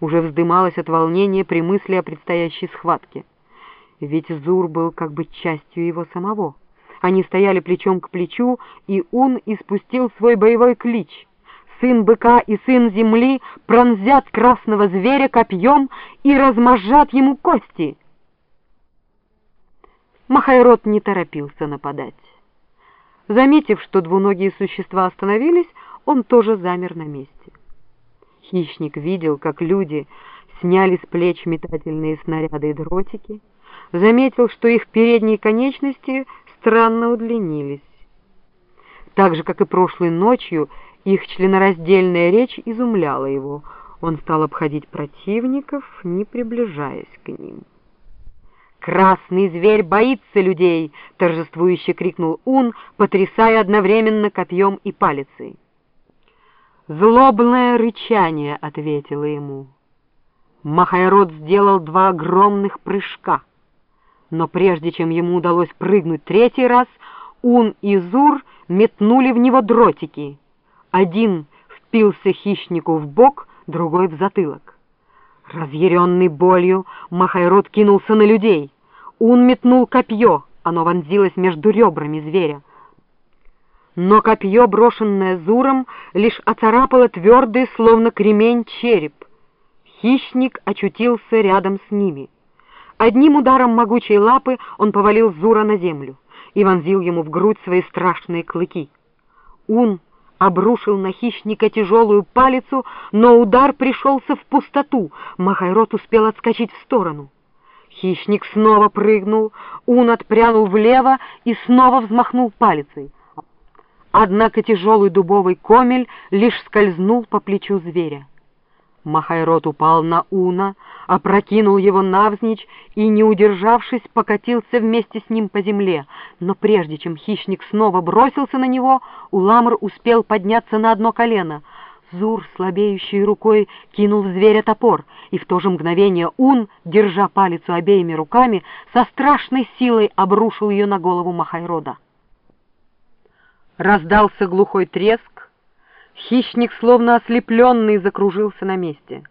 уже вздымалась от волнения при мысли о предстоящей схватке. Ведь Зур был как бы частью его самого. Они стояли плечом к плечу, и Ун испустил свой боевой клич. Сын быка и сын земли пронзят красного зверя копьем и размажат ему кости. Махайрод не торопился нападать. Заметив, что двуногие существа остановились, он тоже замер на месте. Хищник видел, как люди сняли с плеч метательные снаряды и дротики, заметил, что их передние конечности странно удлинились. Так же, как и прошлой ночью, их членораздельная речь изумляла его. Он стал обходить противников, не приближаясь к ним. «Красный зверь боится людей!» — торжествующе крикнул Ун, потрясая одновременно копьем и палицей. Злобное рычание ответило ему. Махайрод сделал два огромных прыжка, но прежде чем ему удалось прыгнуть третий раз, Ун и Зур метнули в него дротики. Один впился хищнику в бок, другой в затылок. Разъяренный болью, Махайрод кинулся на людей. Ун метнул копье, оно вонзилось между ребрами зверя но копье, брошенное Зуром, лишь оцарапало твердый, словно кремень, череп. Хищник очутился рядом с ними. Одним ударом могучей лапы он повалил Зура на землю и вонзил ему в грудь свои страшные клыки. Ун обрушил на хищника тяжелую палицу, но удар пришелся в пустоту. Махайрот успел отскочить в сторону. Хищник снова прыгнул, Ун отпрянул влево и снова взмахнул палицей. Однако тяжелый дубовый комель лишь скользнул по плечу зверя. Махайрот упал на Уна, опрокинул его навзничь и, не удержавшись, покатился вместе с ним по земле. Но прежде чем хищник снова бросился на него, Уламр успел подняться на одно колено. Зур, слабеющей рукой, кинул в зверя топор, и в то же мгновение Ун, держа палицу обеими руками, со страшной силой обрушил ее на голову Махайрода. Раздался глухой треск. Хищник, словно ослепленный, закружился на месте.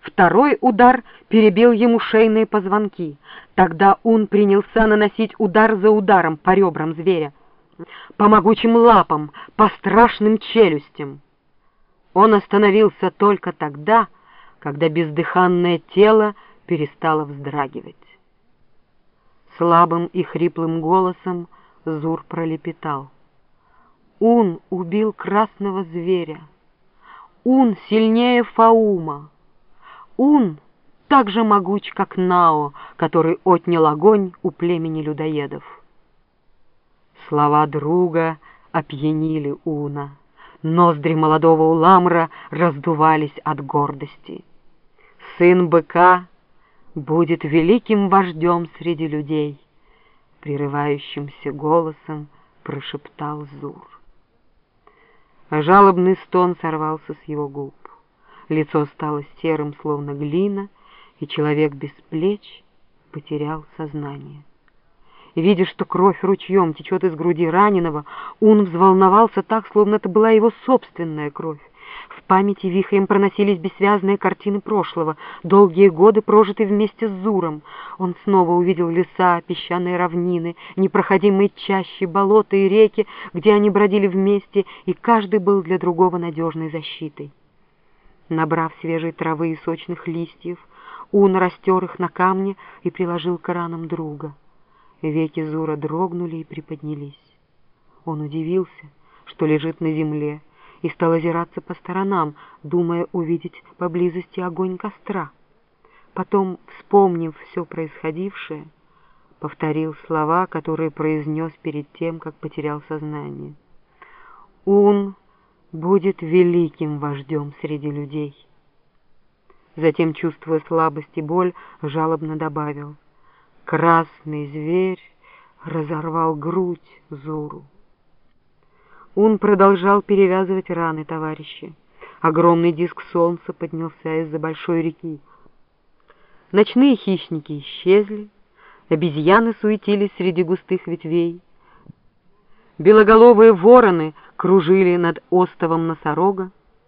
Второй удар перебил ему шейные позвонки. Тогда он принялся наносить удар за ударом по ребрам зверя, по могучим лапам, по страшным челюстям. Он остановился только тогда, когда бездыханное тело перестало вздрагивать. Слабым и хриплым голосом Зур пролепетал. Ун убил красного зверя. Ун сильнее Фаума. Ун так же могуч, как Нао, который отнял огонь у племени людоедов. Слова друга опьянили Уна. Ноздри молодого Уламра раздувались от гордости. Сын быка будет великим вождем среди людей, прерывающимся голосом прошептал Зур жалобный стон сорвался с его губ. Лицо стало серым, словно глина, и человек без плеч потерял сознание. Видя, что кровь ручьем течет из груди раненого, он взволновался так, словно это была его собственная кровь. В памяти вихрем проносились бессвязные картины прошлого, долгие годы прожиты вместе с Зуром. Он снова увидел леса, песчаные равнины, непроходимые чащи, болота и реки, где они бродили вместе, и каждый был для другого надежной защитой. Набрав свежей травы и сочных листьев, Ун растер их на камне и приложил к ранам друга. Веки Зура дрогнули и приподнялись. Он удивился, что лежит на земле, и стал озираться по сторонам, думая увидеть поблизости огонь костра. Потом, вспомнив все происходившее, повторил слова, которые произнес перед тем, как потерял сознание. «Ун будет великим вождем среди людей». Затем, чувствуя слабость и боль, жалобно добавил. «Красный зверь разорвал грудь Зуру». Он продолжал перевязывать раны товарища. Огромный диск солнца поднялся из-за большой реки. Ночные хищники исчезли, обезьяны суетились среди густых ветвей. Белоголовые вороны кружили над остовом носорога,